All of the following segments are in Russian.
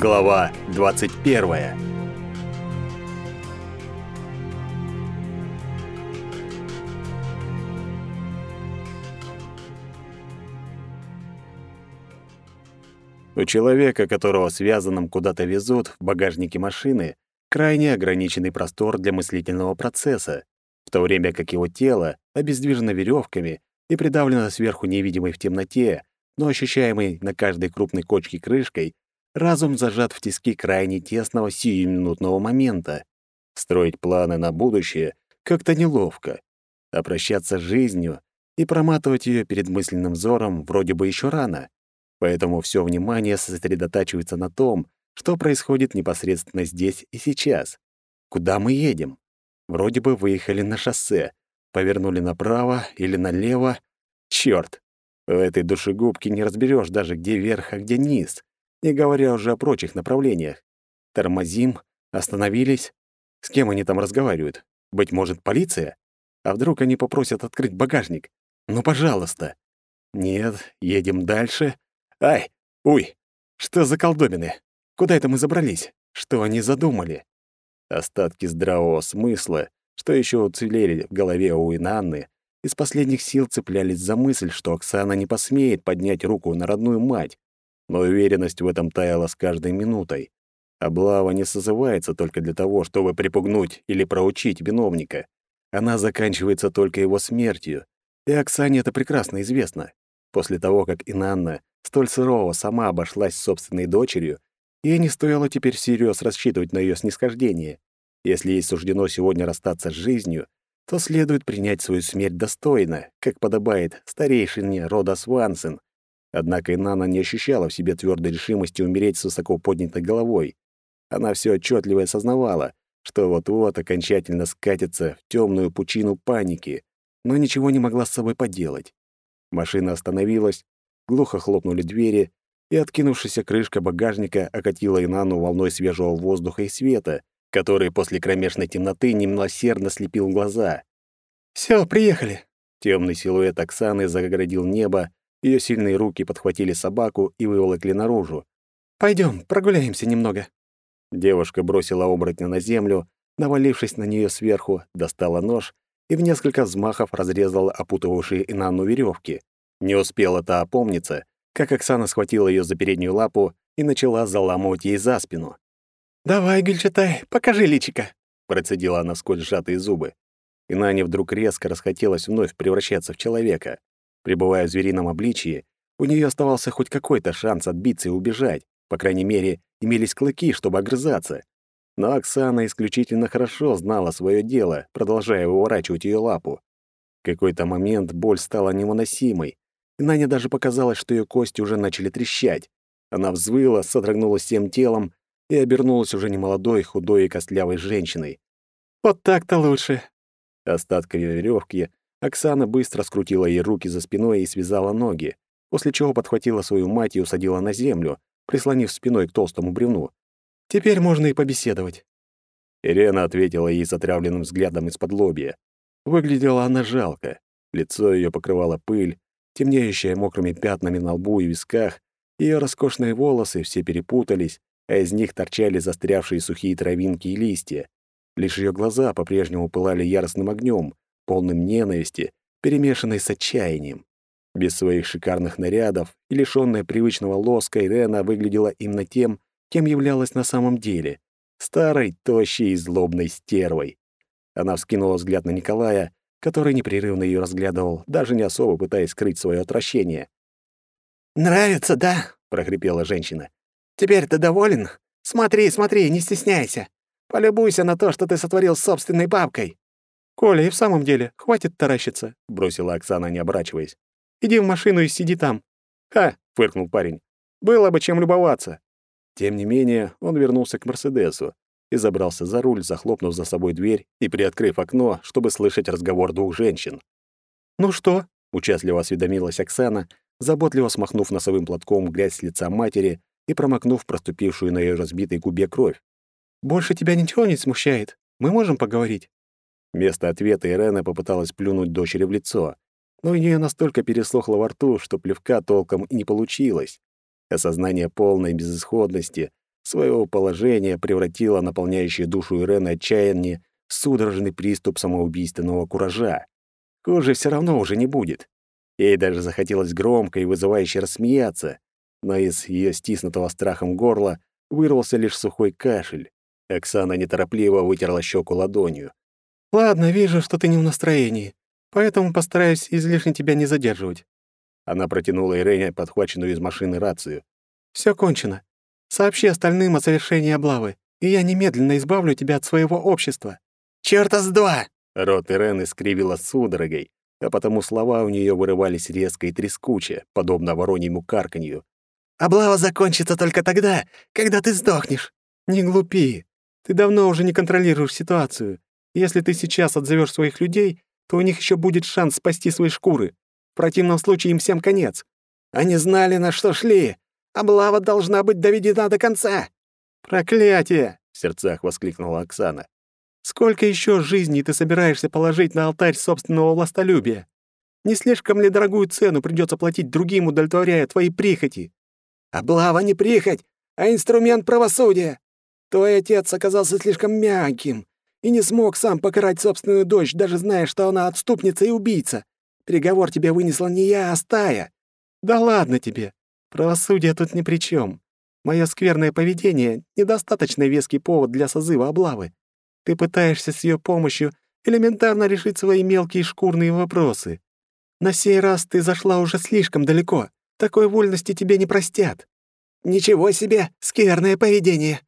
Глава 21. У человека, которого связанным куда-то везут в багажнике машины, крайне ограниченный простор для мыслительного процесса, в то время как его тело обездвижено веревками и придавлено сверху невидимой в темноте, но ощущаемой на каждой крупной кочке крышкой, разум зажат в тиски крайне тесного сиюминутного момента. Строить планы на будущее как-то неловко, а прощаться с жизнью и проматывать ее перед мысленным взором вроде бы еще рано. Поэтому все внимание сосредотачивается на том, что происходит непосредственно здесь и сейчас. Куда мы едем? Вроде бы выехали на шоссе, повернули направо или налево. Чёрт! В этой душегубке не разберешь даже, где верх, а где низ, не говоря уже о прочих направлениях. Тормозим, остановились. С кем они там разговаривают? Быть может, полиция? А вдруг они попросят открыть багажник? Ну, пожалуйста. Нет, едем дальше. Ай, уй, что за колдобины? Куда это мы забрались? Что они задумали? Остатки здравого смысла, что еще уцелели в голове у Инанны, из последних сил цеплялись за мысль, что Оксана не посмеет поднять руку на родную мать, но уверенность в этом таяла с каждой минутой. Облава не созывается только для того, чтобы припугнуть или проучить виновника. Она заканчивается только его смертью, и Оксане это прекрасно известно. После того, как Инанна столь сырого сама обошлась с собственной дочерью, ей не стоило теперь всерьез рассчитывать на ее снисхождение. Если ей суждено сегодня расстаться с жизнью, то следует принять свою смерть достойно, как подобает старейшине рода Свансен. Однако Инана не ощущала в себе твердой решимости умереть с высоко поднятой головой. Она все отчетливо осознавала, что вот-вот окончательно скатится в темную пучину паники, но ничего не могла с собой поделать. Машина остановилась, глухо хлопнули двери, и откинувшаяся крышка багажника окатила Инану волной свежего воздуха и света, который после кромешной темноты немилосердно слепил глаза. «Всё, приехали!» Темный силуэт Оксаны загородил небо, ее сильные руки подхватили собаку и выволокли наружу. Пойдем, прогуляемся немного». Девушка бросила оборотня на землю, навалившись на нее сверху, достала нож и в несколько взмахов разрезала опутывавшие Инанну веревки. Не успела та опомниться, как Оксана схватила ее за переднюю лапу и начала заламывать ей за спину. «Давай, Гюльчатай, покажи личика», — процедила она сквозь сжатые зубы. И Нане вдруг резко расхотелось вновь превращаться в человека. Пребывая в зверином обличии, у нее оставался хоть какой-то шанс отбиться и убежать. По крайней мере, имелись клыки, чтобы огрызаться. Но Оксана исключительно хорошо знала свое дело, продолжая выворачивать ее лапу. В какой-то момент боль стала невыносимой, и Нане даже показалось, что ее кости уже начали трещать. Она взвыла, содрогнулась всем телом и обернулась уже немолодой, худой и костлявой женщиной. «Вот так-то лучше!» Остатками веревки Оксана быстро скрутила ей руки за спиной и связала ноги, после чего подхватила свою мать и усадила на землю, прислонив спиной к толстому бревну. «Теперь можно и побеседовать». Ирена ответила ей затравленным взглядом из-под лобья. Выглядела она жалко. Лицо ее покрывала пыль, темнеющая мокрыми пятнами на лбу и висках, ее роскошные волосы все перепутались, а из них торчали застрявшие сухие травинки и листья. Лишь ее глаза по-прежнему пылали яростным огнем, полным ненависти, перемешанной с отчаянием. Без своих шикарных нарядов и лишённая привычного лоска Ирена выглядела именно тем, кем являлась на самом деле — старой, тощей и злобной стервой. Она вскинула взгляд на Николая, который непрерывно ее разглядывал, даже не особо пытаясь скрыть свое отвращение. «Нравится, да?» — прохрипела женщина. Теперь ты доволен? Смотри, смотри, не стесняйся. Полюбуйся на то, что ты сотворил с собственной бабкой». «Коля, и в самом деле, хватит таращиться», — бросила Оксана, не оборачиваясь. «Иди в машину и сиди там». «Ха!» — фыркнул парень. «Было бы чем любоваться». Тем не менее, он вернулся к «Мерседесу» и забрался за руль, захлопнув за собой дверь и приоткрыв окно, чтобы слышать разговор двух женщин. «Ну что?» — участливо осведомилась Оксана, заботливо смахнув носовым платком грязь с лица матери и промокнув проступившую на ее разбитой губе кровь. «Больше тебя ничего не смущает? Мы можем поговорить?» Вместо ответа Ирена попыталась плюнуть дочери в лицо, но у нее настолько пересохло во рту, что плевка толком и не получилось. Осознание полной безысходности Своего положения превратило наполняющее душу Ирены отчаяние в судорожный приступ самоубийственного куража. Хуже все равно уже не будет. Ей даже захотелось громко и вызывающе рассмеяться, но из ее стиснутого страхом горла вырвался лишь сухой кашель. Оксана неторопливо вытерла щеку ладонью. «Ладно, вижу, что ты не в настроении, поэтому постараюсь излишне тебя не задерживать». Она протянула Ирене подхваченную из машины рацию. Все кончено. Сообщи остальным о совершении облавы, и я немедленно избавлю тебя от своего общества». «Чёрта с два!» Рот Ирены скривила судорогой, а потому слова у нее вырывались резко и трескуче, подобно вороньему карканью. «Облава закончится только тогда, когда ты сдохнешь». «Не глупи. Ты давно уже не контролируешь ситуацию. Если ты сейчас отзовешь своих людей, то у них еще будет шанс спасти свои шкуры. В противном случае им всем конец». «Они знали, на что шли. Облава должна быть доведена до конца». «Проклятие!» — в сердцах воскликнула Оксана. «Сколько еще жизней ты собираешься положить на алтарь собственного властолюбия? Не слишком ли дорогую цену придется платить другим, удовлетворяя твои прихоти?» «Облава не прихоть, а инструмент правосудия. Твой отец оказался слишком мягким и не смог сам покарать собственную дочь, даже зная, что она отступница и убийца. Приговор тебе вынесла не я, а стая». «Да ладно тебе. Правосудие тут ни при чем. Мое скверное поведение — недостаточно веский повод для созыва облавы. Ты пытаешься с ее помощью элементарно решить свои мелкие шкурные вопросы. На сей раз ты зашла уже слишком далеко. Такой вольности тебе не простят». «Ничего себе, скверное поведение!»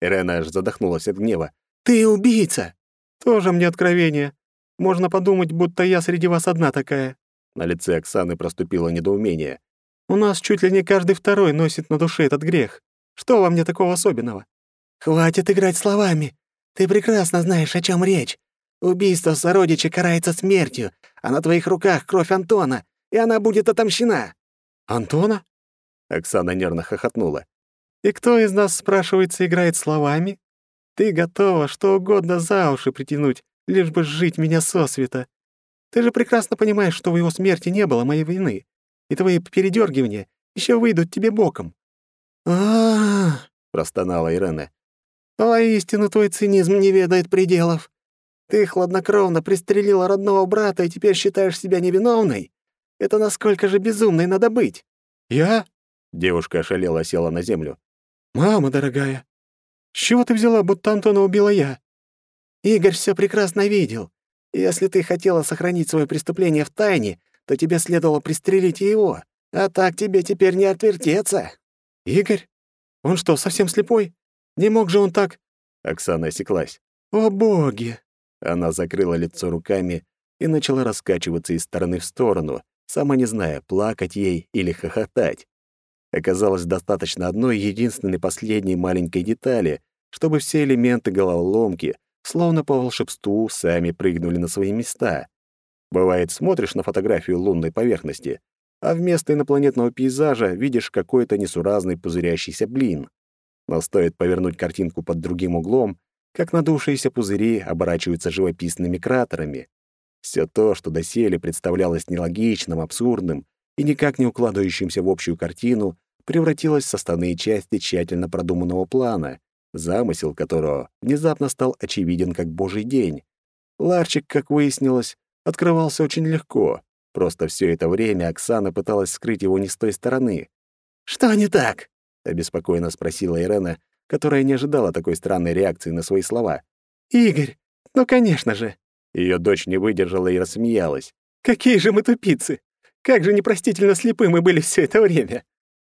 Ирена аж задохнулась от гнева. «Ты убийца!» «Тоже мне откровение. Можно подумать, будто я среди вас одна такая». На лице Оксаны проступило недоумение. У нас чуть ли не каждый второй носит на душе этот грех. Что во мне такого особенного? Хватит играть словами. Ты прекрасно знаешь, о чем речь. Убийство сородича карается смертью, а на твоих руках кровь Антона, и она будет отомщена. Антона? Оксана нервно хохотнула. И кто из нас, спрашивается, играет словами? Ты готова что угодно за уши притянуть, лишь бы сжить меня сосвета. Ты же прекрасно понимаешь, что в его смерти не было моей вины и твои передергивания еще выйдут тебе боком. а простонала Ирена. «Воистину, твой цинизм не ведает пределов. Ты хладнокровно пристрелила родного брата и теперь считаешь себя невиновной? Это насколько же безумной надо быть?» «Я?» — девушка ошалела села на землю. «Мама дорогая, с чего ты взяла, будто Антона убила я?» «Игорь все прекрасно видел. Если ты хотела сохранить свое преступление в тайне, то тебе следовало пристрелить его. А так тебе теперь не отвертеться». «Игорь? Он что, совсем слепой? Не мог же он так...» Оксана осеклась. «О, боги!» Она закрыла лицо руками и начала раскачиваться из стороны в сторону, сама не зная, плакать ей или хохотать. Оказалось, достаточно одной единственной последней маленькой детали, чтобы все элементы головоломки, словно по волшебству, сами прыгнули на свои места. Бывает, смотришь на фотографию лунной поверхности, а вместо инопланетного пейзажа видишь какой-то несуразный пузырящийся блин. Но стоит повернуть картинку под другим углом, как надувшиеся пузыри оборачиваются живописными кратерами. Все то, что доселе представлялось нелогичным, абсурдным и никак не укладывающимся в общую картину, превратилось в составные части тщательно продуманного плана, замысел которого внезапно стал очевиден как божий день. Ларчик, как выяснилось, открывался очень легко. Просто все это время Оксана пыталась скрыть его не с той стороны. «Что не так?» — обеспокоенно спросила Ирена, которая не ожидала такой странной реакции на свои слова. «Игорь, ну, конечно же!» Ее дочь не выдержала и рассмеялась. «Какие же мы тупицы! Как же непростительно слепы мы были все это время!»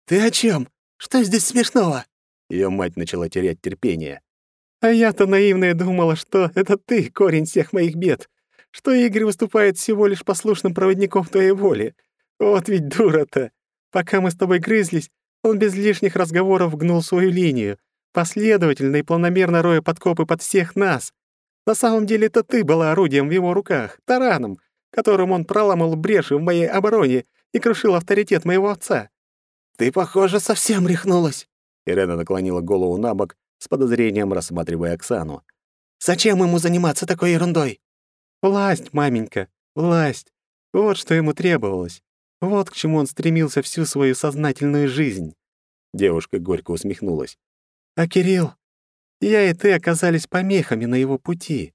«Ты о чем? Что здесь смешного?» Ее мать начала терять терпение. «А я-то наивная думала, что это ты корень всех моих бед, что Игорь выступает всего лишь послушным проводником твоей воли. Вот ведь дура-то! Пока мы с тобой грызлись, он без лишних разговоров гнул свою линию, последовательно и планомерно роя подкопы под всех нас. На самом деле это ты была орудием в его руках, тараном, которым он проламал бреши в моей обороне и крушил авторитет моего отца. «Ты, похоже, совсем рехнулась!» Ирена наклонила голову на бок, с подозрением рассматривая Оксану. «Зачем ему заниматься такой ерундой?» Власть, маменька, власть. Вот что ему требовалось. Вот к чему он стремился всю свою сознательную жизнь. Девушка горько усмехнулась. А Кирилл, я и ты оказались помехами на его пути.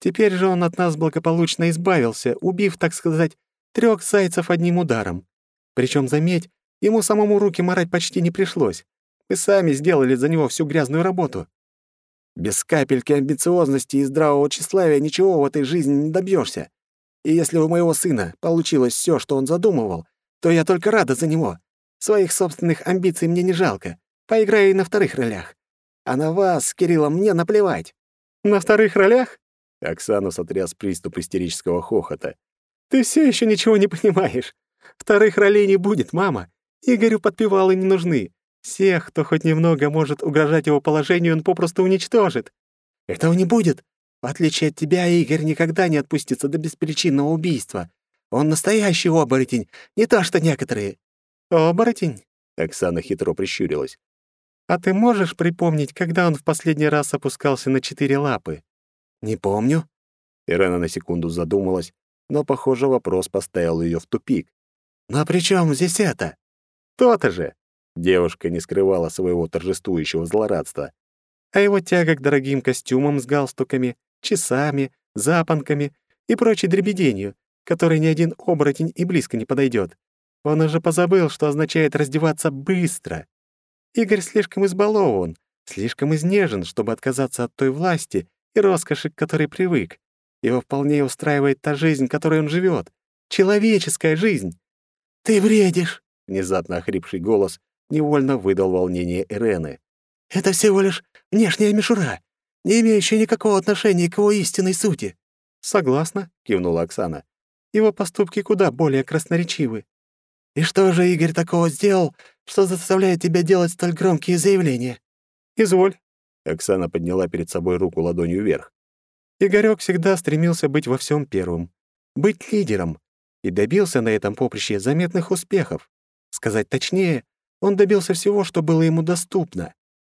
Теперь же он от нас благополучно избавился, убив, так сказать, трех зайцев одним ударом. Причем, заметь, ему самому руки морать почти не пришлось. Мы сами сделали за него всю грязную работу. Без капельки амбициозности и здравого тщеславия ничего в этой жизни не добьешься. И если у моего сына получилось все, что он задумывал, то я только рада за него. Своих собственных амбиций мне не жалко. Поиграю и на вторых ролях. А на вас с Кириллом мне наплевать. На вторых ролях? Оксану сотряс приступ истерического хохота. Ты все еще ничего не понимаешь. Вторых ролей не будет, мама. Игорю подпевалы не нужны. Всех, кто хоть немного может угрожать его положению, он попросту уничтожит. Этого не будет. В отличие от тебя, Игорь никогда не отпустится до беспричинного убийства. Он настоящий оборотень, не то что некоторые. Оборотень? Оксана хитро прищурилась. А ты можешь припомнить, когда он в последний раз опускался на четыре лапы? Не помню. Ирена на секунду задумалась, но, похоже, вопрос поставил ее в тупик. «Ну а при чем здесь это?» «То-то же!» Девушка не скрывала своего торжествующего злорадства. А его тяга к дорогим костюмам с галстуками, часами, запонками и прочей дребеденью, которой ни один оборотень и близко не подойдет. Он уже позабыл, что означает раздеваться быстро. Игорь слишком избалован, слишком изнежен, чтобы отказаться от той власти и роскоши, к которой привык. Его вполне устраивает та жизнь, которой он живет. Человеческая жизнь. «Ты бредишь!» — внезапно охрипший голос невольно выдал волнение Ирены. «Это всего лишь внешняя мишура, не имеющая никакого отношения к его истинной сути». «Согласна», — кивнула Оксана. «Его поступки куда более красноречивы». «И что же Игорь такого сделал, что заставляет тебя делать столь громкие заявления?» «Изволь». Оксана подняла перед собой руку ладонью вверх. Игорёк всегда стремился быть во всем первым, быть лидером, и добился на этом поприще заметных успехов. Сказать точнее, он добился всего, что было ему доступно.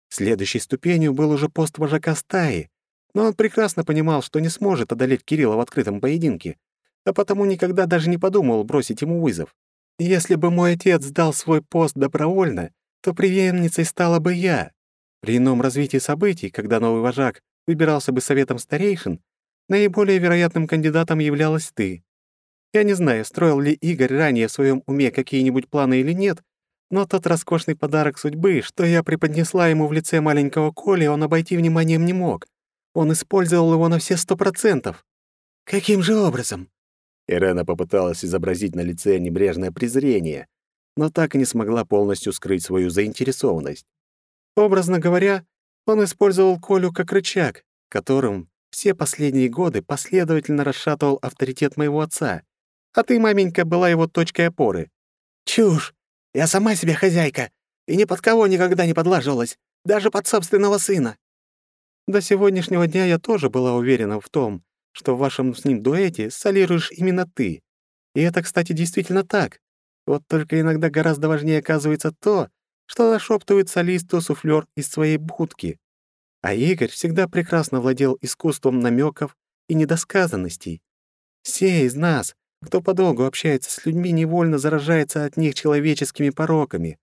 Следующей ступенью был уже пост вожака стаи, но он прекрасно понимал, что не сможет одолеть Кирилла в открытом поединке, а потому никогда даже не подумал бросить ему вызов. Если бы мой отец сдал свой пост добровольно, то преемницей стала бы я. При ином развитии событий, когда новый вожак выбирался бы советом старейшин, наиболее вероятным кандидатом являлась ты. Я не знаю, строил ли Игорь ранее в своем уме какие-нибудь планы или нет, но тот роскошный подарок судьбы, что я преподнесла ему в лице маленького Коли, он обойти вниманием не мог. Он использовал его на все сто процентов. Каким же образом? Ирена попыталась изобразить на лице небрежное презрение, но так и не смогла полностью скрыть свою заинтересованность. Образно говоря, он использовал Колю как рычаг, которым все последние годы последовательно расшатывал авторитет моего отца. А ты, маменька, была его точкой опоры. Чушь! Я сама себе хозяйка, и ни под кого никогда не подлаживалась, даже под собственного сына. До сегодняшнего дня я тоже была уверена в том, что в вашем с ним дуэте солируешь именно ты. И это, кстати, действительно так. Вот только иногда гораздо важнее оказывается то, что нашептывает солисту суфлёр из своей будки. А Игорь всегда прекрасно владел искусством намеков и недосказанностей. Все из нас, кто подолгу общается с людьми, невольно заражается от них человеческими пороками.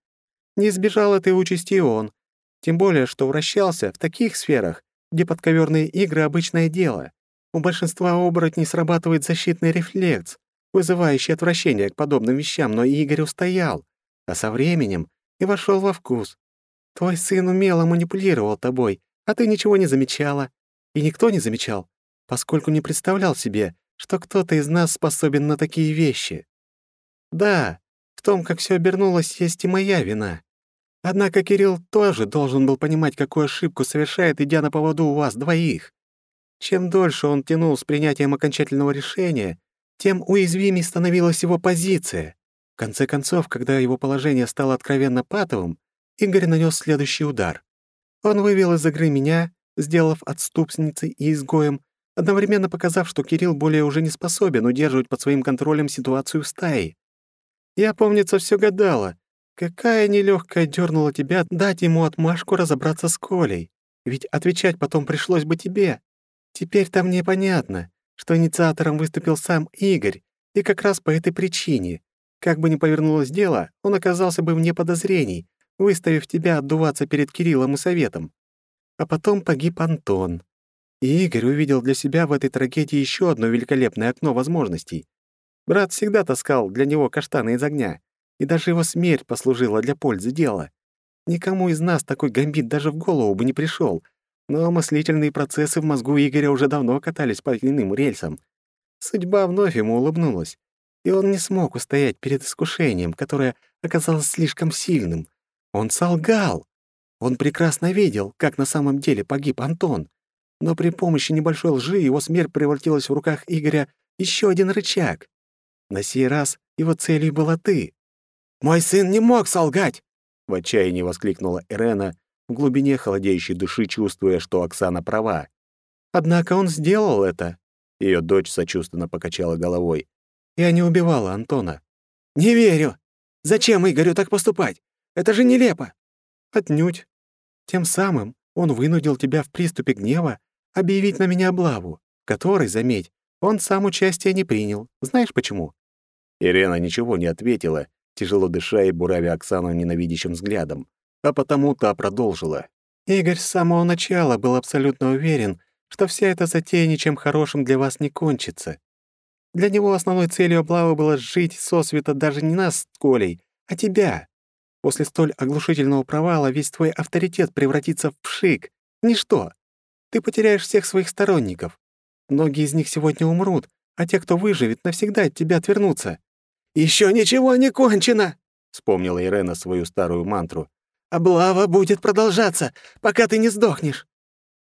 Не избежал этой участи он, тем более, что вращался в таких сферах, где подковерные игры — обычное дело. У большинства оборотней срабатывает защитный рефлекс, вызывающий отвращение к подобным вещам, но Игорь устоял, а со временем и вошел во вкус. Твой сын умело манипулировал тобой, а ты ничего не замечала. И никто не замечал, поскольку не представлял себе, что кто-то из нас способен на такие вещи. Да, в том, как все обернулось, есть и моя вина. Однако Кирилл тоже должен был понимать, какую ошибку совершает, идя на поводу у вас двоих. Чем дольше он тянул с принятием окончательного решения, тем уязвимее становилась его позиция. В конце концов, когда его положение стало откровенно патовым, Игорь нанес следующий удар. Он вывел из игры меня, сделав отступницей и изгоем, одновременно показав, что Кирилл более уже не способен удерживать под своим контролем ситуацию в стае. Я, помнится, все гадала, какая нелегкая дернула тебя дать ему отмашку разобраться с Колей, ведь отвечать потом пришлось бы тебе. Теперь-то мне понятно, что инициатором выступил сам Игорь, и как раз по этой причине. Как бы ни повернулось дело, он оказался бы вне подозрений, выставив тебя отдуваться перед Кириллом и Советом. А потом погиб Антон. И Игорь увидел для себя в этой трагедии еще одно великолепное окно возможностей. Брат всегда таскал для него каштаны из огня, и даже его смерть послужила для пользы дела. Никому из нас такой гамбит даже в голову бы не пришел, но мыслительные процессы в мозгу Игоря уже давно катались по иным рельсам. Судьба вновь ему улыбнулась, и он не смог устоять перед искушением, которое оказалось слишком сильным. Он солгал. Он прекрасно видел, как на самом деле погиб Антон, но при помощи небольшой лжи его смерть превратилась в руках Игоря еще один рычаг. На сей раз его целью была ты. «Мой сын не мог солгать!» — в отчаянии воскликнула Ирена, в глубине холодеющей души чувствуя, что Оксана права. «Однако он сделал это!» Ее дочь сочувственно покачала головой. «Я не убивала Антона». «Не верю! Зачем Игорю так поступать? Это же нелепо!» «Отнюдь. Тем самым он вынудил тебя в приступе гнева объявить на меня облаву, которой, заметь, он сам участия не принял. Знаешь почему?» Ирена ничего не ответила, тяжело дыша и буравя Оксану ненавидящим взглядом. А потому та продолжила. «Игорь с самого начала был абсолютно уверен, что вся эта затея ничем хорошим для вас не кончится. Для него основной целью облавы было сжить сосвета даже не нас с Колей, а тебя. После столь оглушительного провала весь твой авторитет превратится в пшик. Ничто. Ты потеряешь всех своих сторонников. Многие из них сегодня умрут, а те, кто выживет, навсегда от тебя отвернутся. Еще ничего не кончено!» — вспомнила Ирена свою старую мантру. «Облава будет продолжаться, пока ты не сдохнешь!»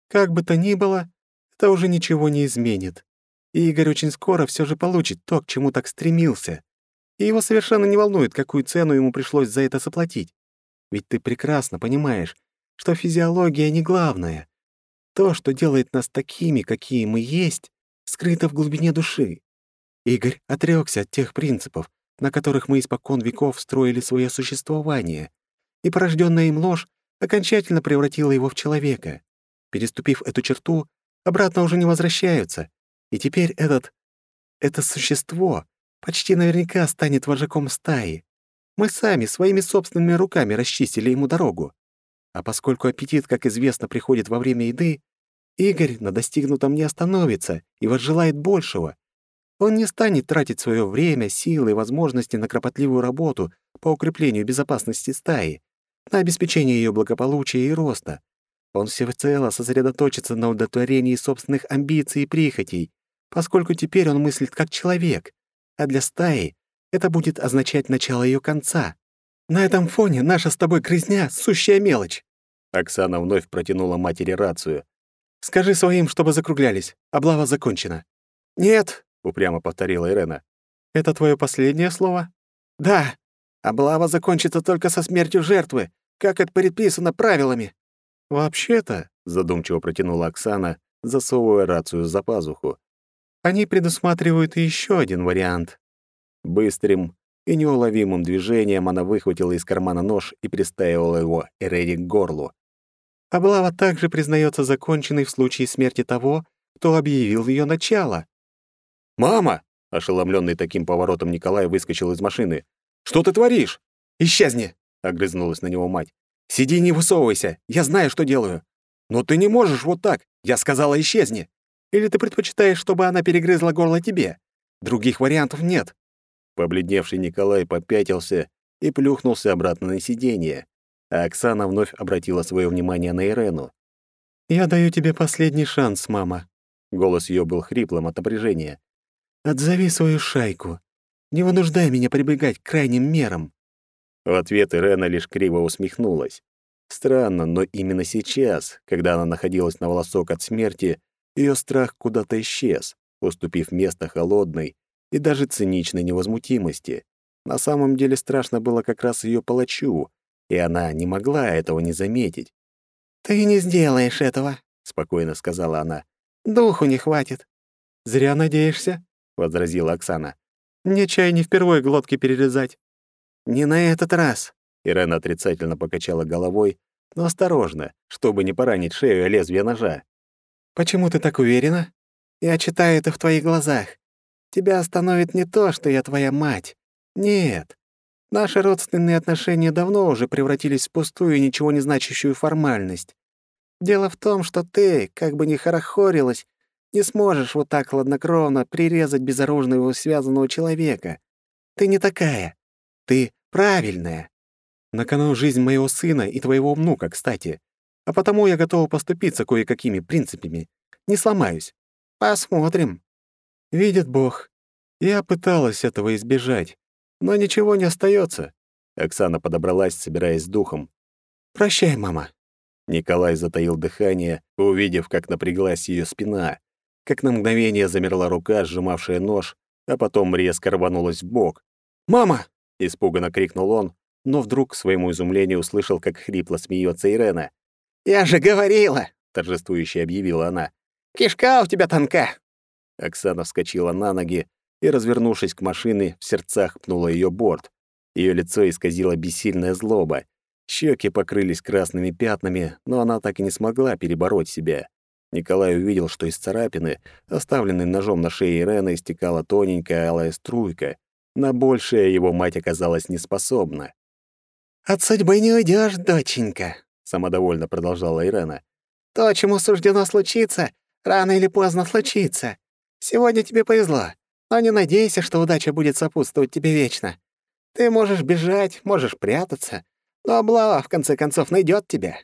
Как бы то ни было, это уже ничего не изменит. И Игорь очень скоро все же получит то, к чему так стремился. И его совершенно не волнует, какую цену ему пришлось за это заплатить. Ведь ты прекрасно понимаешь, что физиология не главное. То, что делает нас такими, какие мы есть, скрыто в глубине души. Игорь отрёкся от тех принципов, на которых мы испокон веков строили свое существование, и порожденная им ложь окончательно превратила его в человека. Переступив эту черту, обратно уже не возвращаются, и теперь этот... это существо почти наверняка станет вожаком стаи. Мы сами своими собственными руками расчистили ему дорогу. А поскольку аппетит, как известно, приходит во время еды, Игорь на достигнутом не остановится и возжелает большего, он не станет тратить свое время, силы и возможности на кропотливую работу по укреплению безопасности стаи, на обеспечение ее благополучия и роста. Он всецело сосредоточится на удовлетворении собственных амбиций и прихотей, поскольку теперь он мыслит как человек, а для стаи это будет означать начало ее конца. На этом фоне наша с тобой грязня — сущая мелочь. Оксана вновь протянула матери рацию. «Скажи своим, чтобы закруглялись. Облава закончена». «Нет», упрямо повторила Ирена. Это твое последнее слово? Да. Облава закончится только со смертью жертвы, как это предписано правилами. Вообще-то, задумчиво протянула Оксана, засовывая рацию за пазуху. Они предусматривают еще один вариант. Быстрым и неуловимым движением она выхватила из кармана нож и приставила его Эреди к горлу. Облава также признается законченной в случае смерти того, кто объявил ее начало. «Мама!» — ошеломленный таким поворотом Николай выскочил из машины. «Что ты творишь?» «Исчезни!» — огрызнулась на него мать. «Сиди и не высовывайся, я знаю, что делаю». «Но ты не можешь вот так, я сказала, исчезни!» «Или ты предпочитаешь, чтобы она перегрызла горло тебе? Других вариантов нет». Побледневший Николай попятился и плюхнулся обратно на сиденье, а Оксана вновь обратила свое внимание на Ирену. «Я даю тебе последний шанс, мама». Голос ее был хриплым от напряжения. Отзови свою шайку. Не вынуждай меня прибегать к крайним мерам». В ответ Ирена лишь криво усмехнулась. Странно, но именно сейчас, когда она находилась на волосок от смерти, ее страх куда-то исчез, уступив место холодной и даже циничной невозмутимости. На самом деле страшно было как раз ее палачу, и она не могла этого не заметить. «Ты не сделаешь этого», — спокойно сказала она. «Духу не хватит». «Зря надеешься», — возразила Оксана. «Мне чай не впервые глотки перерезать». «Не на этот раз», — Ирена отрицательно покачала головой, но осторожно, чтобы не поранить шею о лезвие ножа. «Почему ты так уверена?» «Я читаю это в твоих глазах. Тебя остановит не то, что я твоя мать. Нет. Наши родственные отношения давно уже превратились в пустую и ничего не значащую формальность. Дело в том, что ты, как бы ни хорохорилась, не сможешь вот так хладнокровно прирезать безоружного связанного человека. Ты не такая. Ты правильная. На кону жизнь моего сына и твоего внука, кстати. А потому я готова поступиться кое-какими принципами. Не сломаюсь. Посмотрим. Видит Бог. Я пыталась этого избежать, но ничего не остается. Оксана подобралась, собираясь с духом. «Прощай, мама». Николай затаил дыхание, увидев, как напряглась ее спина, как на мгновение замерла рука, сжимавшая нож, а потом резко рванулась в бок. «Мама!» — испуганно крикнул он, но вдруг, к своему изумлению, услышал, как хрипло смеется Ирена. «Я же говорила!» — торжествующе объявила она. «Кишка у тебя тонка!» Оксана вскочила на ноги и, развернувшись к машине, в сердцах пнула ее борт. Ее лицо исказило бессильная злоба. Щеки покрылись красными пятнами, но она так и не смогла перебороть себя. Николай увидел, что из царапины, оставленной ножом на шее Ирены, истекала тоненькая алая струйка. На большее его мать оказалась неспособна. «От судьбы не уйдешь, доченька», — самодовольно продолжала Ирена. «То, чему суждено случиться, рано или поздно случится. Сегодня тебе повезло, но не надейся, что удача будет сопутствовать тебе вечно. Ты можешь бежать, можешь прятаться, но облава, в конце концов, найдет тебя».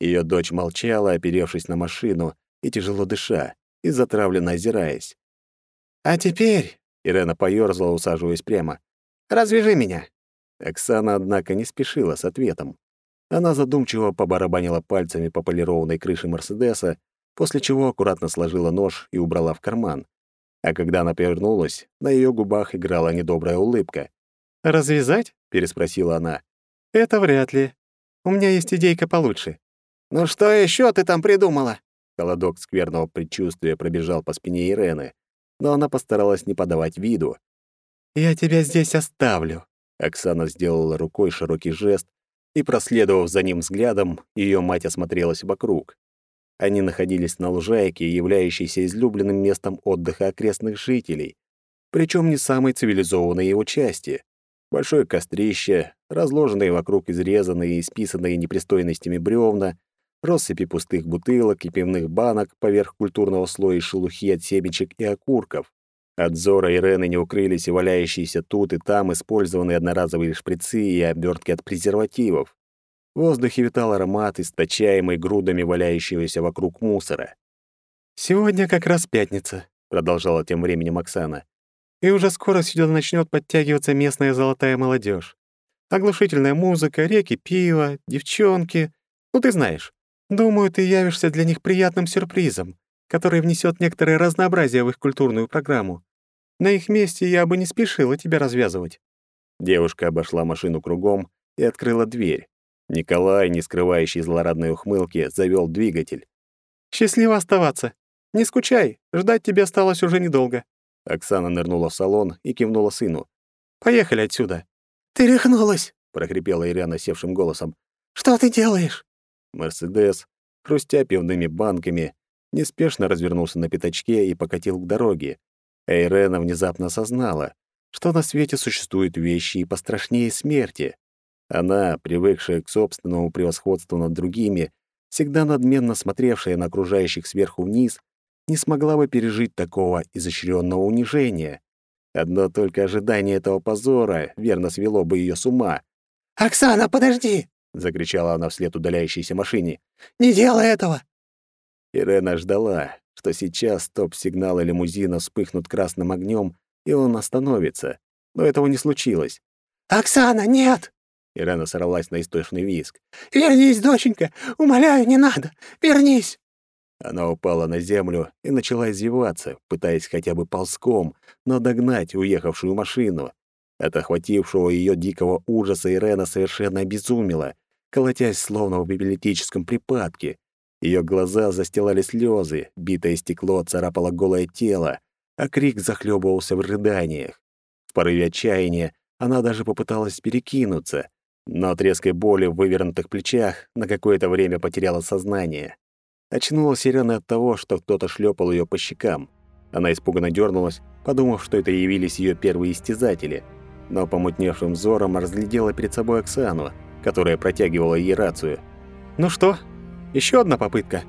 Ее дочь молчала, оперевшись на машину, и тяжело дыша, и затравленно озираясь. «А теперь...» — Ирена поёрзала, усаживаясь прямо. «Развяжи меня!» Оксана, однако, не спешила с ответом. Она задумчиво побарабанила пальцами по полированной крыше Мерседеса, после чего аккуратно сложила нож и убрала в карман. А когда она повернулась, на ее губах играла недобрая улыбка. «Развязать?» — переспросила она. «Это вряд ли. У меня есть идейка получше». «Ну что еще ты там придумала?» Холодок скверного предчувствия пробежал по спине Ирены, но она постаралась не подавать виду. «Я тебя здесь оставлю», — Оксана сделала рукой широкий жест, и, проследовав за ним взглядом, ее мать осмотрелась вокруг. Они находились на лужайке, являющейся излюбленным местом отдыха окрестных жителей, причем не самой цивилизованной его части. Большое кострище, разложенные вокруг изрезанные и исписанные непристойностями бревна, россыпи пустых бутылок и пивных банок поверх культурного слоя шелухи от семечек и окурков. От зора Ирены не укрылись и валяющиеся тут и там использованные одноразовые шприцы и обертки от презервативов. В воздухе витал аромат, источаемый грудами валяющегося вокруг мусора. «Сегодня как раз пятница», — продолжала тем временем Оксана. «И уже скоро сюда начнет подтягиваться местная золотая молодежь. Оглушительная музыка, реки пива, девчонки. Ну, ты знаешь. Думаю, ты явишься для них приятным сюрпризом, который внесет некоторое разнообразие в их культурную программу. На их месте я бы не спешила тебя развязывать». Девушка обошла машину кругом и открыла дверь. Николай, не скрывающий злорадной ухмылки, завел двигатель. «Счастливо оставаться. Не скучай, ждать тебе осталось уже недолго». Оксана нырнула в салон и кивнула сыну. «Поехали отсюда». «Ты рехнулась!» — прохрипела Ирина севшим голосом. «Что ты делаешь?» Мерседес, хрустя пивными банками, неспешно развернулся на пятачке и покатил к дороге. Эйрена внезапно осознала, что на свете существуют вещи и пострашнее смерти. Она, привыкшая к собственному превосходству над другими, всегда надменно смотревшая на окружающих сверху вниз, не смогла бы пережить такого изощренного унижения. Одно только ожидание этого позора верно свело бы ее с ума. «Оксана, подожди!» — закричала она вслед удаляющейся машине. «Не делай этого!» Ирена ждала, что сейчас стоп-сигналы лимузина вспыхнут красным огнем, и он остановится. Но этого не случилось. «Оксана, нет!» Ирена сорвалась на истошный визг. «Вернись, доченька! Умоляю, не надо! Вернись!» Она упала на землю и начала извиваться, пытаясь хотя бы ползком, но догнать уехавшую машину. От охватившего ее дикого ужаса Ирена совершенно обезумела колотясь словно в эпилептическом припадке. Ее глаза застилали слезы, битое стекло царапало голое тело, а крик захлебывался в рыданиях. В порыве отчаяния она даже попыталась перекинуться, но от резкой боли в вывернутых плечах на какое-то время потеряла сознание. Очнулась Ирена от того, что кто-то шлепал ее по щекам. Она испуганно дернулась, подумав, что это явились ее первые истязатели. но помутневшим взором разглядела перед собой Оксану, которая протягивала ей рацию. «Ну что, еще одна попытка?»